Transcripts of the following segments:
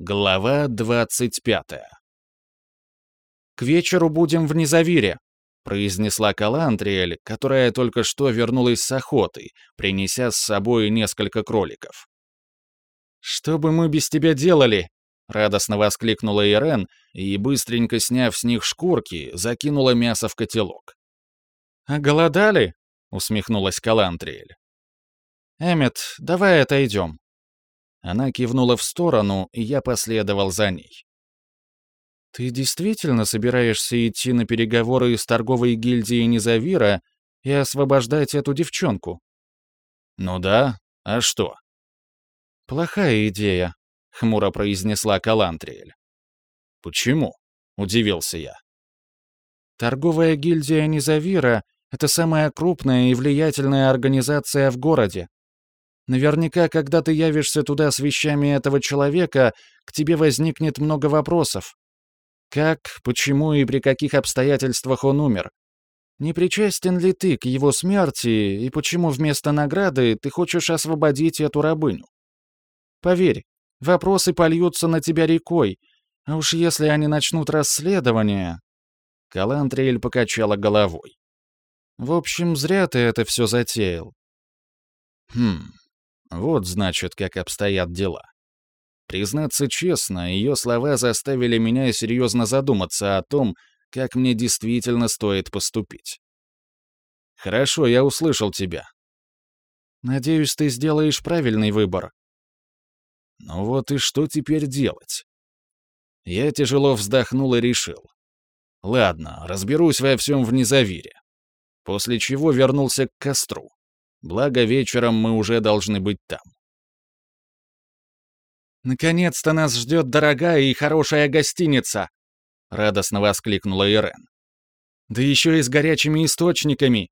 Глава 25. «К вечеру будем в Низавире», — произнесла Калантриэль, которая только что вернулась с охоты, принеся с собой несколько кроликов. «Что бы мы без тебя делали?» — радостно воскликнула Ирен и, быстренько сняв с них шкурки, закинула мясо в котелок. «А голодали?» — усмехнулась Калантриэль. «Эммет, давай отойдем. Она кивнула в сторону, и я последовал за ней. «Ты действительно собираешься идти на переговоры с торговой гильдией Низавира и освобождать эту девчонку?» «Ну да. А что?» «Плохая идея», — хмуро произнесла Калантриэль. «Почему?» — удивился я. «Торговая гильдия Низавира — это самая крупная и влиятельная организация в городе. Наверняка, когда ты явишься туда с вещами этого человека, к тебе возникнет много вопросов. Как, почему и при каких обстоятельствах он умер? Не причастен ли ты к его смерти и почему вместо награды ты хочешь освободить эту рабыню? Поверь, вопросы польются на тебя рекой, а уж если они начнут расследование...» Калантриэль покачала головой. «В общем, зря ты это все затеял». «Хм, вот, значит, как обстоят дела. Признаться честно, ее слова заставили меня серьезно задуматься о том, как мне действительно стоит поступить. «Хорошо, я услышал тебя». «Надеюсь, ты сделаешь правильный выбор». «Ну вот и что теперь делать?» Я тяжело вздохнул и решил. «Ладно, разберусь во всем в Низавире». После чего вернулся к костру. Благо, вечером мы уже должны быть там. «Наконец-то нас ждет дорогая и хорошая гостиница!» — радостно воскликнула Ирен. «Да еще и с горячими источниками!»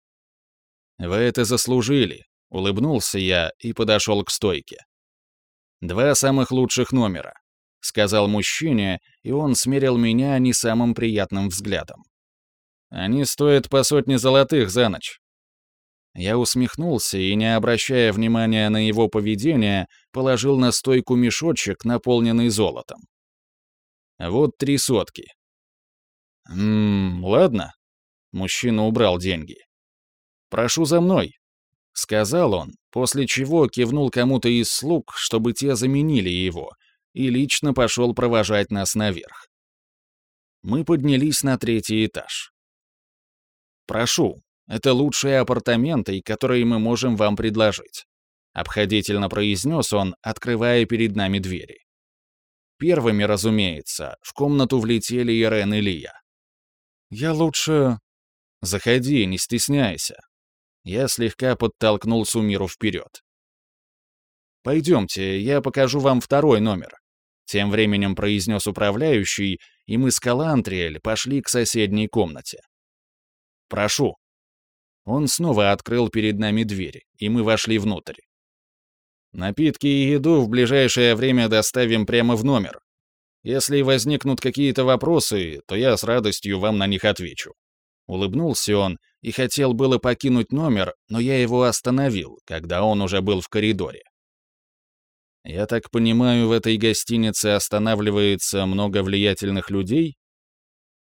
«Вы это заслужили», — улыбнулся я и подошел к стойке. «Два самых лучших номера», — сказал мужчине, и он смерил меня не самым приятным взглядом. «Они стоят по сотне золотых за ночь. Я усмехнулся и, не обращая внимания на его поведение, положил на стойку мешочек, наполненный золотом. Вот три сотки. «Ммм, ладно». Мужчина убрал деньги. «Прошу за мной», — сказал он, после чего кивнул кому-то из слуг, чтобы те заменили его, и лично пошел провожать нас наверх. Мы поднялись на третий этаж. «Прошу», это лучшие апартаменты, которые мы можем вам предложить», — обходительно произнес он, открывая перед нами двери. Первыми, разумеется, в комнату влетели Ирен и Лия. «Я лучше...» «Заходи, не стесняйся». Я слегка подтолкнул Сумиру вперед. «Пойдемте, я покажу вам второй номер», — тем временем произнес управляющий, и мы с Калантриэль пошли к соседней комнате. «Прошу», он снова открыл перед нами двери, и мы вошли внутрь. Напитки и еду в ближайшее время доставим прямо в номер. Если возникнут какие-то вопросы, то я с радостью вам на них отвечу. Улыбнулся он и хотел было покинуть номер, но я его остановил, когда он уже был в коридоре. Я так понимаю, в этой гостинице останавливается много влиятельных людей?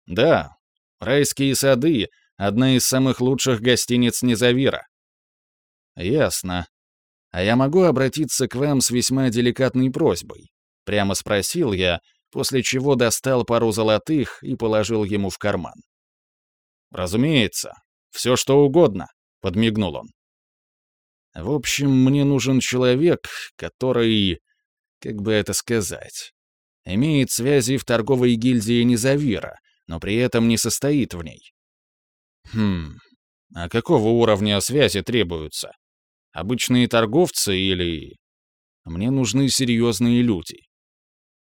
Да, райские сады Одна из самых лучших гостиниц Низавира. Ясно. А я могу обратиться к вам с весьма деликатной просьбой? Прямо спросил я, после чего достал пару золотых и положил ему в карман. Разумеется. Все что угодно, подмигнул он. В общем, мне нужен человек, который, как бы это сказать, имеет связи в торговой гильдии Низавира, но при этом не состоит в ней. Хм, а какого уровня связи требуются? Обычные торговцы или... Мне нужны серьезные люди.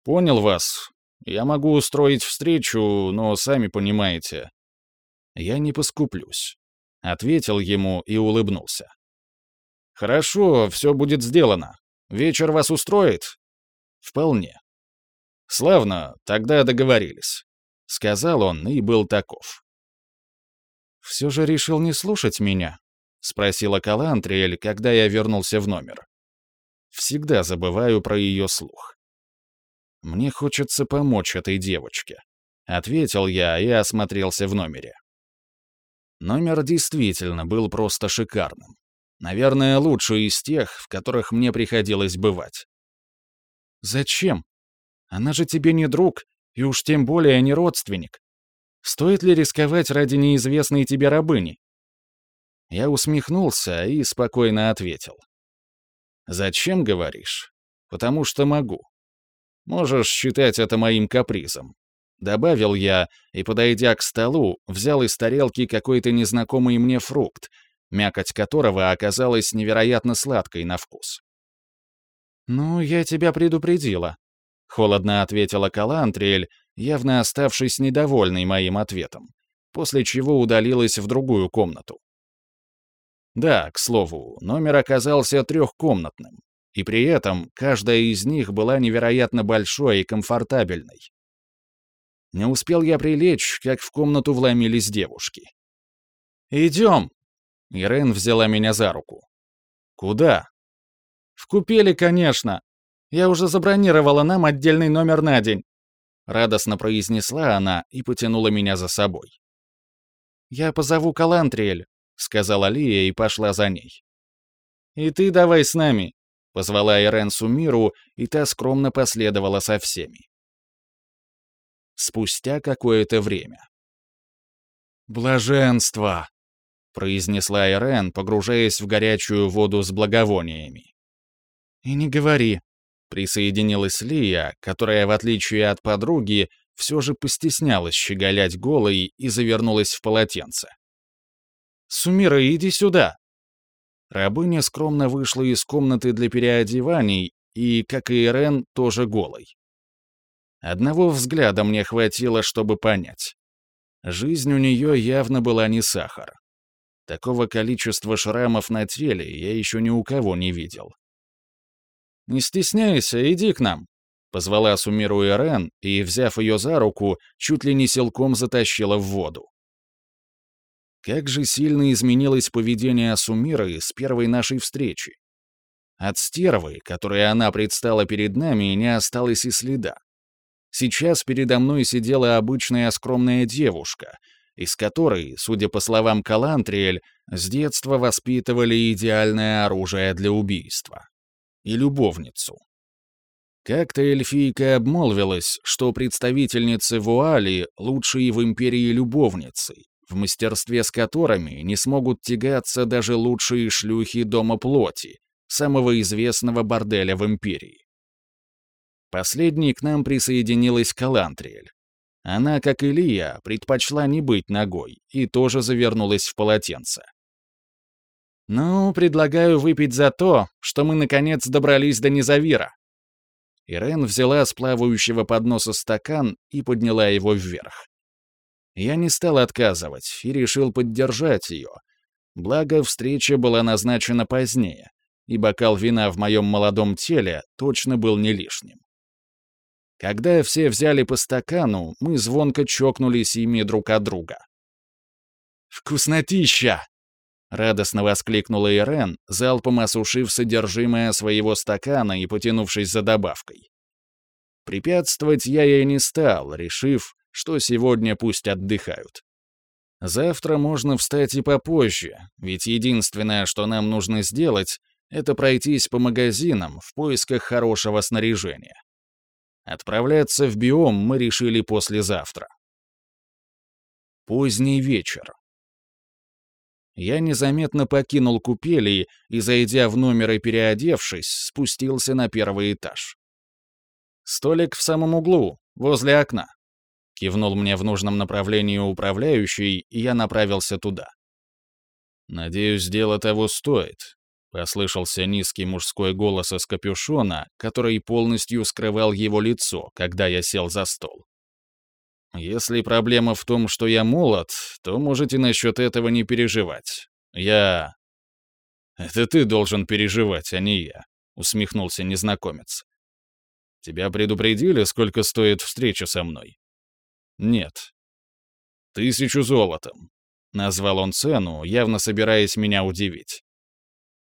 Понял вас. Я могу устроить встречу, но сами понимаете. Я не поскуплюсь. Ответил ему и улыбнулся. Хорошо, все будет сделано. Вечер вас устроит? Вполне. Славно, тогда договорились. Сказал он и был таков. «Все же решил не слушать меня?» — спросила Калантриэль, когда я вернулся в номер. Всегда забываю про ее слух. Мне хочется помочь этой девочке. Ответил я и осмотрелся в номере. Номер действительно был просто шикарным. Наверное, лучший из тех, в которых мне приходилось бывать. «Зачем? Она же тебе не друг, и уж тем более не родственник. Стоит ли рисковать ради неизвестной тебе рабыни?» Я усмехнулся и спокойно ответил. «Зачем, говоришь? Потому что могу. Можешь считать это моим капризом. Добавил я и, подойдя к столу, взял из тарелки какой-то незнакомый мне фрукт, мякоть которого оказалась невероятно сладкой на вкус. «Ну, я тебя предупредила», — холодно ответила Калантриэль, явно оставшись недовольной моим ответом, после чего удалилась в другую комнату. Да, к слову, номер оказался трехкомнатным, и при этом каждая из них была невероятно большой и комфортабельной. Не успел я прилечь, как в комнату вломились девушки. «Идем!» Ирен взяла меня за руку. «Куда?» «В купели, конечно. Я уже забронировала нам отдельный номер на день», радостно произнесла она и потянула меня за собой. «Я позову Калантриэль», — сказала Лия и пошла за ней. «И ты давай с нами», — позвала Ирен Сумиру, и та скромно последовала со всеми спустя какое-то время. «Блаженство!» — произнесла Ирен, погружаясь в горячую воду с благовониями. «И не говори», — присоединилась Лия, которая, в отличие от подруги, все же постеснялась щеголять голой и завернулась в полотенце. «Сумира, иди сюда!» Рабыня скромно вышла из комнаты для переодеваний и, как и Ирен, тоже голой. Одного взгляда мне хватило, чтобы понять. Жизнь у нее явно была не сахар. Такого количества шрамов на теле я еще ни у кого не видел. «Не стесняйся, иди к нам», — позвала Сумиру Ирен и, взяв ее за руку, чуть ли не силком затащила в воду. Как же сильно изменилось поведение Сумиры с первой нашей встречи. От стервы, которой она предстала перед нами, не осталось и следа. Сейчас передо мной сидела обычная скромная девушка, из которой, судя по словам Калантриэль, с детства воспитывали идеальное оружие для убийства. И любовницу. Как-то эльфийка обмолвилась, что представительницы Вуали — лучшие в империи любовницы, в мастерстве с которыми не смогут тягаться даже лучшие шлюхи Дома Плоти, самого известного борделя в империи. Последней к нам присоединилась Калантриэль. Она, как и Лия, предпочла не быть ногой и тоже завернулась в полотенце. «Ну, предлагаю выпить за то, что мы наконец добрались до Низавира». Ирен взяла с плавающего подноса стакан и подняла его вверх. Я не стал отказывать и решил поддержать ее. Благо, встреча была назначена позднее, и бокал вина в моем молодом теле точно был не лишним. Когда все взяли по стакану, мы звонко чокнулись ими друг от друга. «Вкуснотища!» — радостно воскликнула Ирен, залпом осушив содержимое своего стакана и потянувшись за добавкой. Препятствовать я ей не стал, решив, что сегодня пусть отдыхают. Завтра можно встать и попозже, ведь единственное, что нам нужно сделать, это пройтись по магазинам в поисках хорошего снаряжения. Отправляться в биом мы решили послезавтра. Поздний вечер. Я незаметно покинул купели и, зайдя в номер и переодевшись, спустился на первый этаж. «Столик в самом углу, возле окна», — кивнул мне в нужном направлении управляющий, и я направился туда. «Надеюсь, дело того стоит», Послышался низкий мужской голос из капюшона, который полностью скрывал его лицо, когда я сел за стол. «Если проблема в том, что я молод, то можете насчет этого не переживать. Я...» «Это ты должен переживать, а не я», — усмехнулся незнакомец. «Тебя предупредили, сколько стоит встреча со мной?» «Нет». «Тысячу золотом», — назвал он цену, явно собираясь меня удивить.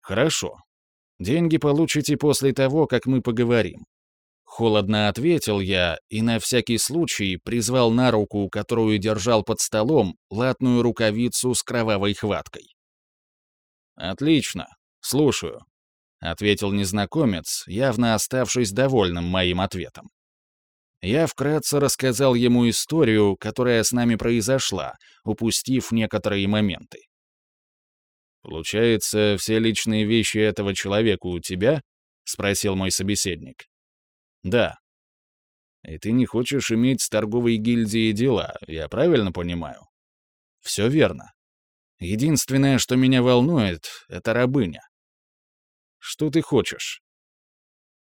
«Хорошо. Деньги получите после того, как мы поговорим. Холодно ответил я и на всякий случай призвал на руку, которую держал под столом, латную рукавицу с кровавой хваткой. «Отлично, слушаю», — ответил незнакомец, явно оставшись довольным моим ответом. Я вкратце рассказал ему историю, которая с нами произошла, упустив некоторые моменты. «Получается, все личные вещи этого человека у тебя?» — спросил мой собеседник. «Да». «И ты не хочешь иметь с торговой гильдией дела, я правильно понимаю?» «Все верно. Единственное, что меня волнует, — это рабыня». «Что ты хочешь?»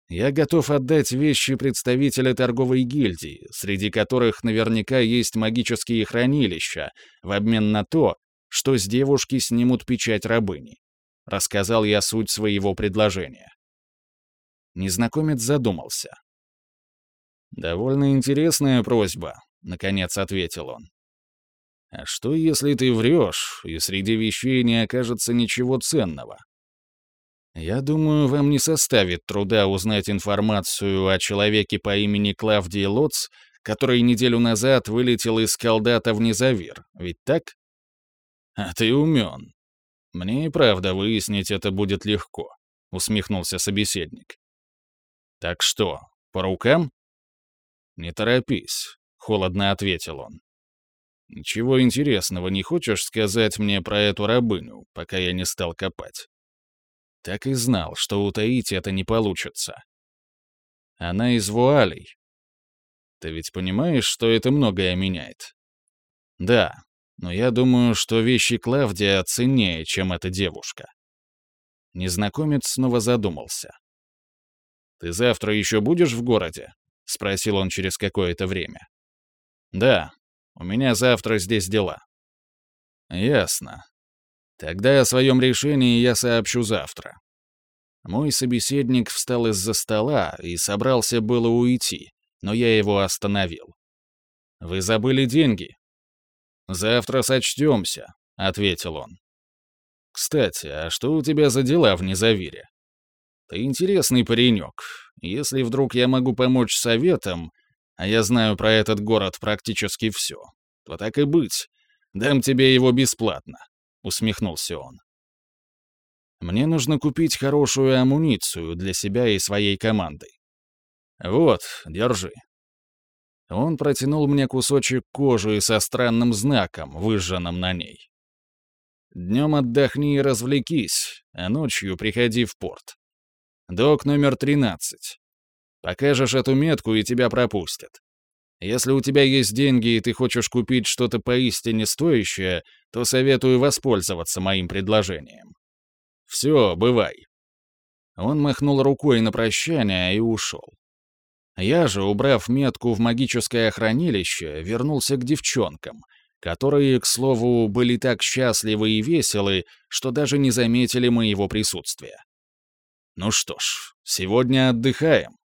Я готов отдать вещи представителя торговой гильдии, среди которых наверняка есть магические хранилища, в обмен на то, что с девушки снимут печать рабыни. Рассказал я суть своего предложения. Незнакомец задумался. «Довольно интересная просьба», — наконец ответил он. «А что, если ты врешь, и среди вещей не окажется ничего ценного?» Я думаю, вам не составит труда узнать информацию о человеке по имени Клавдий Лоц, который неделю назад вылетел из Калдата в Незавир, ведь так? А ты умен. Мне и правда выяснить это будет легко, усмехнулся собеседник. Так что, по рукам? Не торопись, холодно ответил он. Ничего интересного не хочешь сказать мне про эту рабыню, пока я не стал копать? Так и знал, что утаить это не получится. Она из вуалей. Ты ведь понимаешь, что это многое меняет? Да, но я думаю, что вещи Клавдия ценнее, чем эта девушка. Незнакомец снова задумался. «Ты завтра еще будешь в городе?» — спросил он через какое-то время. «Да, у меня завтра здесь дела». «Ясно. Тогда о своем решении я сообщу завтра. Мой собеседник встал из-за стола и собрался было уйти, но я его остановил. «Вы забыли деньги?» «Завтра сочтемся», — ответил он. «Кстати, а что у тебя за дела в Незавире?» «Ты интересный паренек. Если вдруг я могу помочь советом, а я знаю про этот город практически все, то так и быть. Дам тебе его бесплатно усмехнулся он. Мне нужно купить хорошую амуницию для себя и своей команды. Вот, держи. Он протянул мне кусочек кожи со странным знаком, выжженным на ней. Днем отдохни и развлекись, а ночью приходи в порт. Док номер 13. Покажешь эту метку, и тебя пропустят. Если у тебя есть деньги и ты хочешь купить что-то поистине стоящее, то советую воспользоваться моим предложением. Все, бывай». Он махнул рукой на прощание и ушел. Я же, убрав метку в магическое хранилище, вернулся к девчонкам, которые, к слову, были так счастливы и веселы, что даже не заметили моего присутствия. Ну что ж, сегодня отдыхаем.